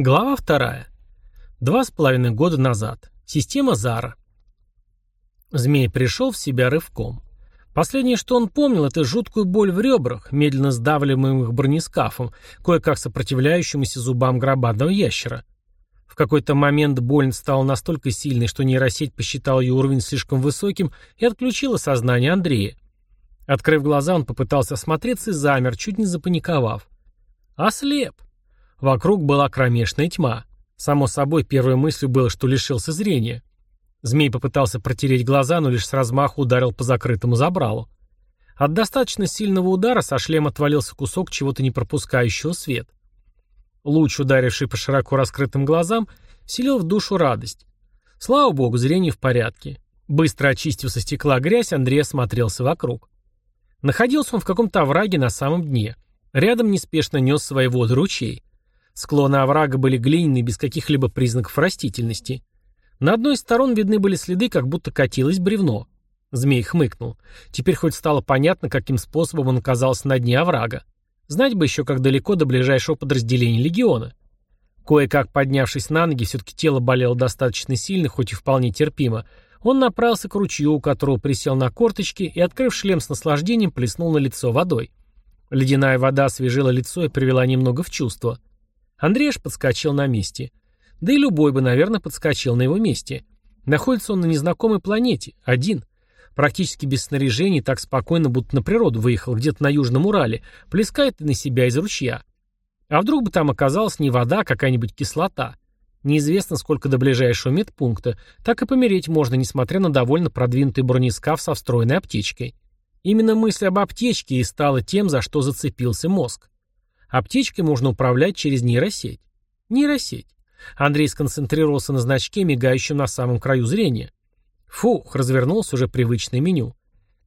Глава вторая. Два с половиной года назад. Система Зара. Змей пришел в себя рывком. Последнее, что он помнил, это жуткую боль в ребрах, медленно сдавливаемых бронескафом, кое-как сопротивляющемуся зубам гробадного ящера. В какой-то момент боль стала настолько сильной, что нейросеть посчитала ее уровень слишком высоким и отключила сознание Андрея. Открыв глаза, он попытался осмотреться и замер, чуть не запаниковав. Ослеп. Вокруг была кромешная тьма. Само собой, первой мыслью было, что лишился зрения. Змей попытался протереть глаза, но лишь с размаху ударил по закрытому забралу. От достаточно сильного удара со шлема отвалился кусок чего-то не пропускающего свет. Луч, ударивший по широко раскрытым глазам, селил в душу радость. Слава богу, зрение в порядке. Быстро очистив со стекла грязь, Андрей осмотрелся вокруг. Находился он в каком-то овраге на самом дне. Рядом неспешно нес свои воды ручей. Склоны оврага были глиняные, без каких-либо признаков растительности. На одной из сторон видны были следы, как будто катилось бревно. Змей хмыкнул. Теперь хоть стало понятно, каким способом он оказался на дне оврага. Знать бы еще, как далеко до ближайшего подразделения легиона. Кое-как поднявшись на ноги, все-таки тело болело достаточно сильно, хоть и вполне терпимо, он направился к ручью, у которого присел на корточки и, открыв шлем с наслаждением, плеснул на лицо водой. Ледяная вода освежила лицо и привела немного в чувство. Андрей аж подскочил на месте. Да и любой бы, наверное, подскочил на его месте. Находится он на незнакомой планете, один. Практически без снаряжений, так спокойно, будто на природу выехал, где-то на Южном Урале, плескает на себя из ручья. А вдруг бы там оказалась не вода, а какая-нибудь кислота. Неизвестно, сколько до ближайшего медпункта, так и помереть можно, несмотря на довольно продвинутый бронескаф со встроенной аптечкой. Именно мысль об аптечке и стала тем, за что зацепился мозг. Аптечкой можно управлять через нейросеть. Нейросеть. Андрей сконцентрировался на значке, мигающем на самом краю зрения. Фух, развернулся уже привычное меню.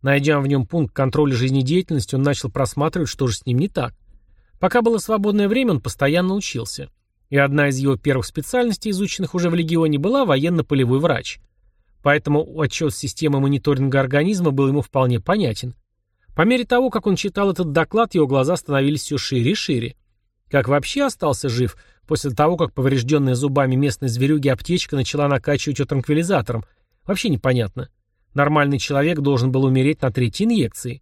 Найдя в нем пункт контроля жизнедеятельности, он начал просматривать, что же с ним не так. Пока было свободное время, он постоянно учился. И одна из его первых специальностей, изученных уже в Легионе, была военно-полевой врач. Поэтому отчет системы мониторинга организма был ему вполне понятен. По мере того, как он читал этот доклад, его глаза становились все шире и шире. Как вообще остался жив после того, как поврежденная зубами местной зверюги аптечка начала накачивать ее транквилизатором, вообще непонятно. Нормальный человек должен был умереть на третьей инъекции.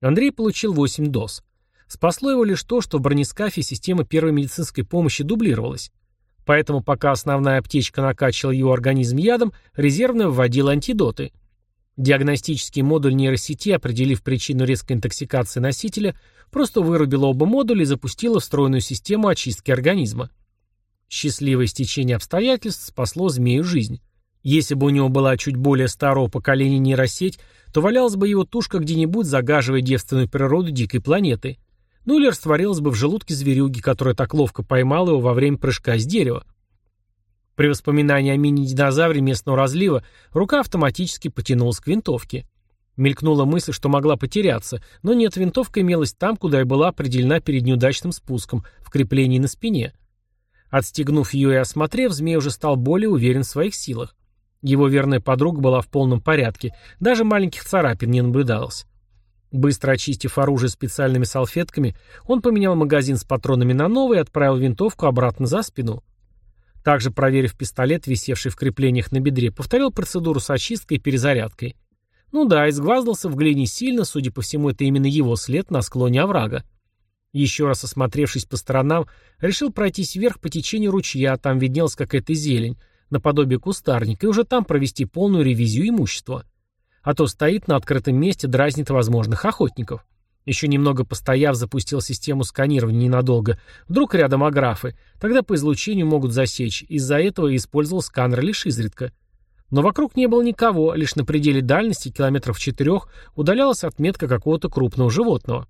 Андрей получил 8 доз. Спасло его лишь то, что в бронескафе система первой медицинской помощи дублировалась. Поэтому пока основная аптечка накачивала его организм ядом, резервная вводила антидоты. Диагностический модуль нейросети, определив причину резкой интоксикации носителя, просто вырубил оба модуля и запустила встроенную систему очистки организма. Счастливое стечение обстоятельств спасло змею жизнь. Если бы у него была чуть более старого поколения нейросеть, то валялась бы его тушка где-нибудь, загаживая девственную природу дикой планеты. Ну или растворилась бы в желудке зверюги, которая так ловко поймала его во время прыжка с дерева. При воспоминании о мини-динозавре местного разлива рука автоматически потянулась к винтовке. Мелькнула мысль, что могла потеряться, но нет, винтовка имелась там, куда и была определена перед неудачным спуском, в креплении на спине. Отстегнув ее и осмотрев, змей уже стал более уверен в своих силах. Его верная подруга была в полном порядке, даже маленьких царапин не наблюдалось. Быстро очистив оружие специальными салфетками, он поменял магазин с патронами на новый и отправил винтовку обратно за спину. Также, проверив пистолет, висевший в креплениях на бедре, повторил процедуру с очисткой и перезарядкой. Ну да, изгваздался в глине сильно, судя по всему, это именно его след на склоне оврага. Еще раз осмотревшись по сторонам, решил пройтись вверх по течению ручья, там виднелась какая-то зелень, наподобие кустарника, и уже там провести полную ревизию имущества. А то стоит на открытом месте, дразнит возможных охотников. Еще немного постояв, запустил систему сканирования ненадолго. Вдруг рядом аграфы. Тогда по излучению могут засечь. Из-за этого использовал сканер лишь изредка. Но вокруг не было никого, лишь на пределе дальности, километров четырех, удалялась отметка какого-то крупного животного.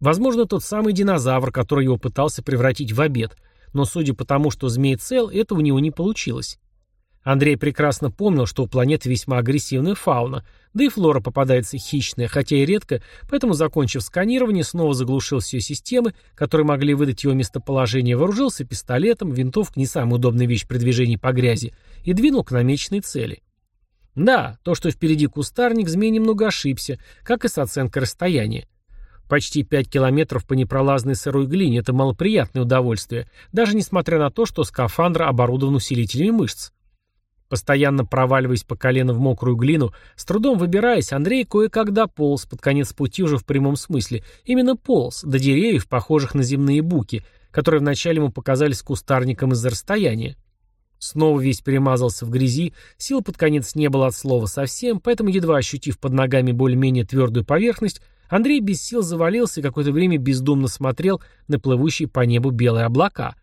Возможно, тот самый динозавр, который его пытался превратить в обед. Но судя по тому, что змей цел, этого у него не получилось. Андрей прекрасно помнил, что у планеты весьма агрессивная фауна, да и флора попадается хищная, хотя и редко, поэтому, закончив сканирование, снова заглушил все системы, которые могли выдать его местоположение, вооружился пистолетом, винтовка не самая удобная вещь при движении по грязи, и двинул к намеченной цели. Да, то, что впереди кустарник, змей немного ошибся, как и с оценкой расстояния. Почти 5 километров по непролазной сырой глине – это малоприятное удовольствие, даже несмотря на то, что скафандр оборудован усилителями мышц. Постоянно проваливаясь по колено в мокрую глину, с трудом выбираясь, Андрей кое-как дополз, под конец пути уже в прямом смысле. Именно полз, до деревьев, похожих на земные буки, которые вначале ему показались кустарником из-за расстояния. Снова весь перемазался в грязи, сил под конец не было от слова совсем, поэтому, едва ощутив под ногами более-менее твердую поверхность, Андрей без сил завалился и какое-то время бездумно смотрел на плывущие по небу белые облака.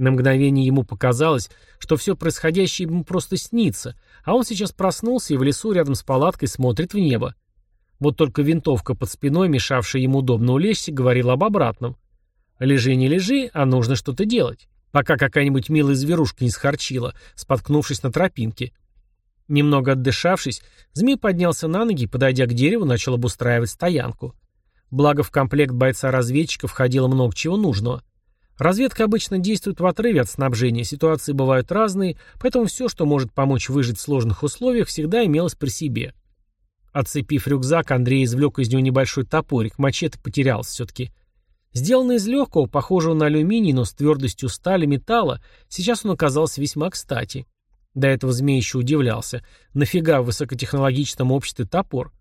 На мгновение ему показалось, что все происходящее ему просто снится, а он сейчас проснулся и в лесу рядом с палаткой смотрит в небо. Вот только винтовка под спиной, мешавшая ему удобно улечься, говорила об обратном. «Лежи, не лежи, а нужно что-то делать» пока какая-нибудь милая зверушка не схорчила, споткнувшись на тропинке. Немного отдышавшись, змей поднялся на ноги и, подойдя к дереву, начал обустраивать стоянку. Благо в комплект бойца-разведчика входило много чего нужного. Разведка обычно действует в отрыве от снабжения, ситуации бывают разные, поэтому все, что может помочь выжить в сложных условиях, всегда имелось при себе. Отцепив рюкзак, Андрей извлек из него небольшой топорик, мачете потерялся все-таки. Сделанный из легкого, похожего на алюминий, но с твердостью стали металла, сейчас он оказался весьма кстати. До этого змей еще удивлялся. Нафига в высокотехнологичном обществе топор?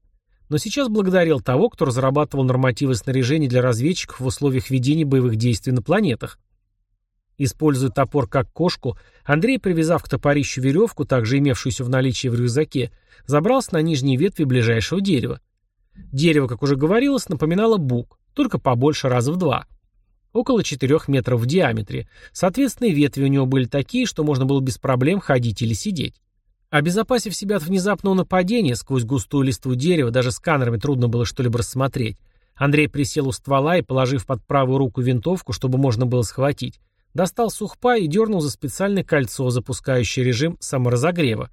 Но сейчас благодарил того, кто разрабатывал нормативы снаряжения для разведчиков в условиях ведения боевых действий на планетах. Используя топор как кошку, Андрей, привязав к топорищу веревку, также имевшуюся в наличии в рюкзаке, забрался на нижние ветви ближайшего дерева. Дерево, как уже говорилось, напоминало бук, только побольше раза в два – около 4 метров в диаметре. Соответственно, ветви у него были такие, что можно было без проблем ходить или сидеть. Обезопасив себя от внезапного нападения, сквозь густую листву дерева даже сканерами трудно было что-либо рассмотреть, Андрей присел у ствола и, положив под правую руку винтовку, чтобы можно было схватить, достал сухпа и дернул за специальное кольцо, запускающее режим саморазогрева.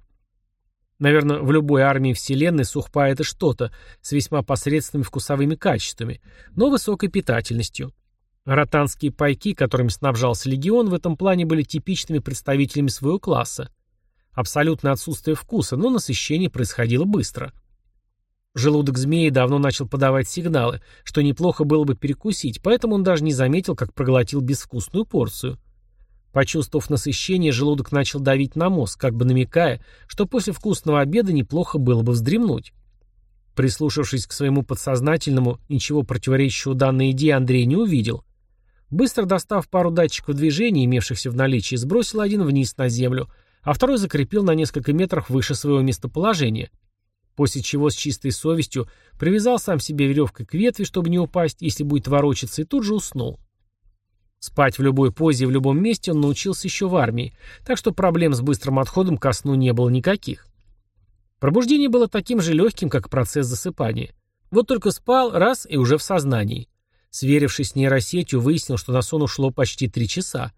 Наверное, в любой армии Вселенной сухпа – это что-то с весьма посредственными вкусовыми качествами, но высокой питательностью – Ротанские пайки, которыми снабжался легион, в этом плане были типичными представителями своего класса. Абсолютное отсутствие вкуса, но насыщение происходило быстро. Желудок змеи давно начал подавать сигналы, что неплохо было бы перекусить, поэтому он даже не заметил, как проглотил безвкусную порцию. Почувствовав насыщение, желудок начал давить на мозг, как бы намекая, что после вкусного обеда неплохо было бы вздремнуть. Прислушавшись к своему подсознательному, ничего противоречащего данной идее Андрей не увидел. Быстро достав пару датчиков движения, имевшихся в наличии, сбросил один вниз на землю, а второй закрепил на несколько метров выше своего местоположения. После чего с чистой совестью привязал сам себе веревкой к ветви, чтобы не упасть, если будет ворочаться, и тут же уснул. Спать в любой позе и в любом месте он научился еще в армии, так что проблем с быстрым отходом ко сну не было никаких. Пробуждение было таким же легким, как процесс засыпания. Вот только спал раз и уже в сознании. Сверившись с нейросетью, выяснил, что на сон ушло почти три часа.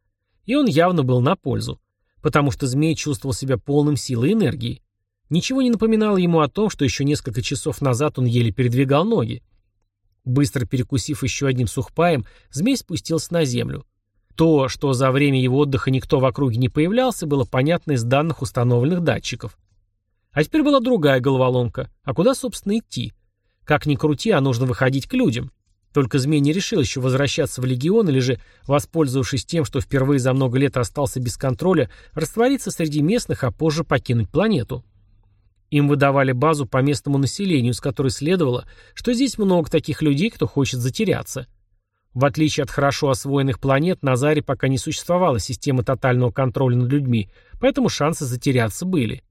И он явно был на пользу, потому что змей чувствовал себя полным силы и энергии. Ничего не напоминало ему о том, что еще несколько часов назад он еле передвигал ноги. Быстро перекусив еще одним сухпаем, змей спустился на землю. То, что за время его отдыха никто в округе не появлялся, было понятно из данных установленных датчиков. А теперь была другая головоломка. А куда, собственно, идти? Как ни крути, а нужно выходить к людям. Только змей не решил еще возвращаться в легион или же, воспользовавшись тем, что впервые за много лет остался без контроля, раствориться среди местных, а позже покинуть планету. Им выдавали базу по местному населению, с которой следовало, что здесь много таких людей, кто хочет затеряться. В отличие от хорошо освоенных планет, на Заре пока не существовала система тотального контроля над людьми, поэтому шансы затеряться были.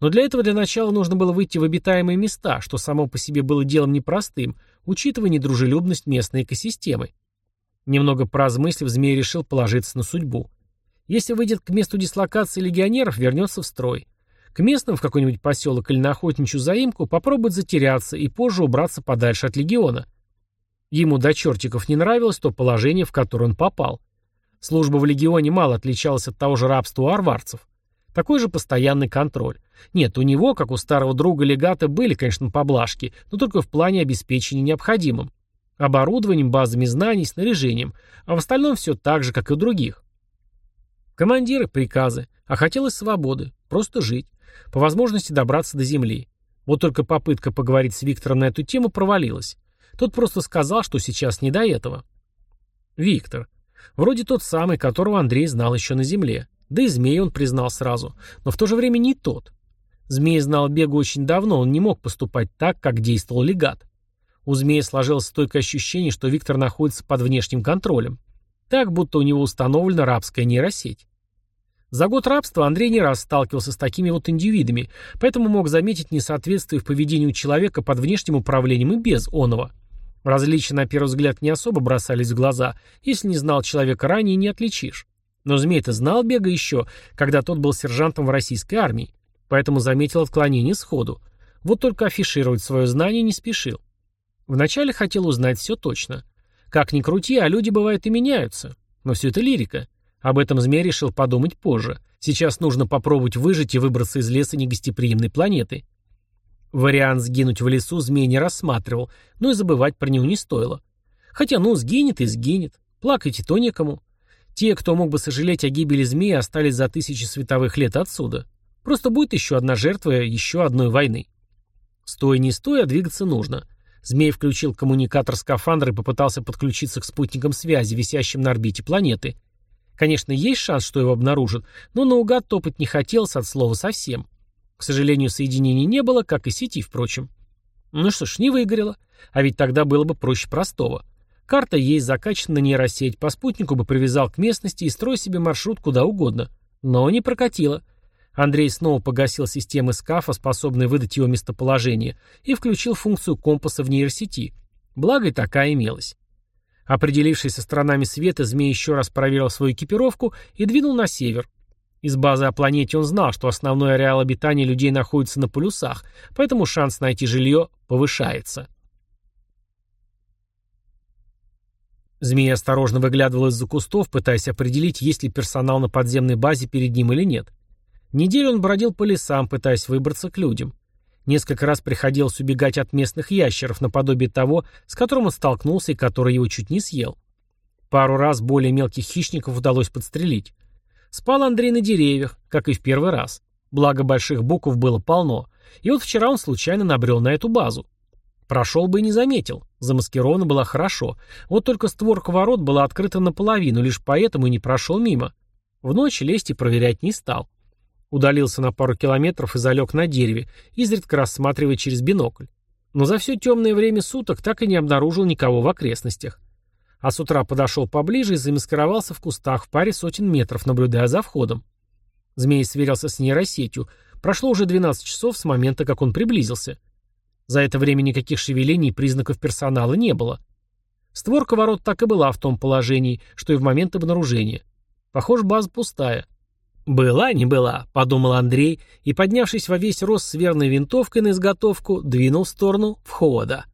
Но для этого для начала нужно было выйти в обитаемые места, что само по себе было делом непростым – учитывая недружелюбность местной экосистемы. Немного поразмыслив, змей решил положиться на судьбу. Если выйдет к месту дислокации легионеров, вернется в строй. К местным в какой-нибудь поселок или на охотничью заимку попробует затеряться и позже убраться подальше от легиона. Ему до чертиков не нравилось то положение, в которое он попал. Служба в легионе мало отличалась от того же рабства у арварцев. Такой же постоянный контроль. Нет, у него, как у старого друга легата, были, конечно, поблажки, но только в плане обеспечения необходимым. Оборудованием, базами знаний, снаряжением. А в остальном все так же, как и у других. Командиры, приказы. А хотелось свободы. Просто жить. По возможности добраться до земли. Вот только попытка поговорить с Виктором на эту тему провалилась. Тот просто сказал, что сейчас не до этого. Виктор. Вроде тот самый, которого Андрей знал еще на земле. Да и змей он признал сразу. Но в то же время не тот. Змей знал Бегу очень давно, он не мог поступать так, как действовал легат. У змея сложилось стойкое ощущение, что Виктор находится под внешним контролем. Так, будто у него установлена рабская нейросеть. За год рабства Андрей не раз сталкивался с такими вот индивидами, поэтому мог заметить несоответствие в поведении у человека под внешним управлением и без оного. Различия на первый взгляд не особо бросались в глаза, если не знал человека ранее, не отличишь. Но змей-то знал Бега еще, когда тот был сержантом в российской армии, поэтому заметил отклонение сходу. Вот только афишировать свое знание не спешил. Вначале хотел узнать все точно. Как ни крути, а люди бывают и меняются. Но все это лирика. Об этом змей решил подумать позже. Сейчас нужно попробовать выжить и выбраться из леса негостеприимной планеты. Вариант сгинуть в лесу змей не рассматривал, но и забывать про него не стоило. Хотя, ну, сгинет и сгинет. Плакать и то некому. Те, кто мог бы сожалеть о гибели змеи, остались за тысячи световых лет отсюда. Просто будет еще одна жертва еще одной войны. Стой не стой, а двигаться нужно. Змей включил коммуникатор скафандра и попытался подключиться к спутникам связи, висящим на орбите планеты – Конечно, есть шанс, что его обнаружат, но наугад топать не хотелось от слова совсем. К сожалению, соединений не было, как и сети, впрочем. Ну что ж, не выгорело. А ведь тогда было бы проще простого. Карта есть, закачана на нейросеть, по спутнику бы привязал к местности и строй себе маршрут куда угодно. Но не прокатило. Андрей снова погасил системы скафа, способные выдать его местоположение, и включил функцию компаса в нейросети. Благо и такая имелась. Определившись со сторонами света, змей еще раз проверил свою экипировку и двинул на север. Из базы о планете он знал, что основной ареал обитания людей находится на полюсах, поэтому шанс найти жилье повышается. Змей осторожно выглядывал из-за кустов, пытаясь определить, есть ли персонал на подземной базе перед ним или нет. Неделю он бродил по лесам, пытаясь выбраться к людям. Несколько раз приходилось убегать от местных ящеров, наподобие того, с которым он столкнулся и который его чуть не съел. Пару раз более мелких хищников удалось подстрелить. Спал Андрей на деревьях, как и в первый раз. Благо больших букв было полно. И вот вчера он случайно набрел на эту базу. Прошел бы и не заметил. Замаскировано было хорошо. Вот только створка ворот была открыта наполовину, лишь поэтому и не прошел мимо. В ночь лезть и проверять не стал. Удалился на пару километров и залег на дереве, изредка рассматривая через бинокль. Но за все темное время суток так и не обнаружил никого в окрестностях. А с утра подошел поближе и замаскировался в кустах в паре сотен метров, наблюдая за входом. Змей сверился с нейросетью. Прошло уже 12 часов с момента, как он приблизился. За это время никаких шевелений и признаков персонала не было. Створка ворот так и была в том положении, что и в момент обнаружения. Похоже, база пустая. «Была не была», — подумал Андрей и, поднявшись во весь рост с верной винтовкой на изготовку, двинул в сторону входа.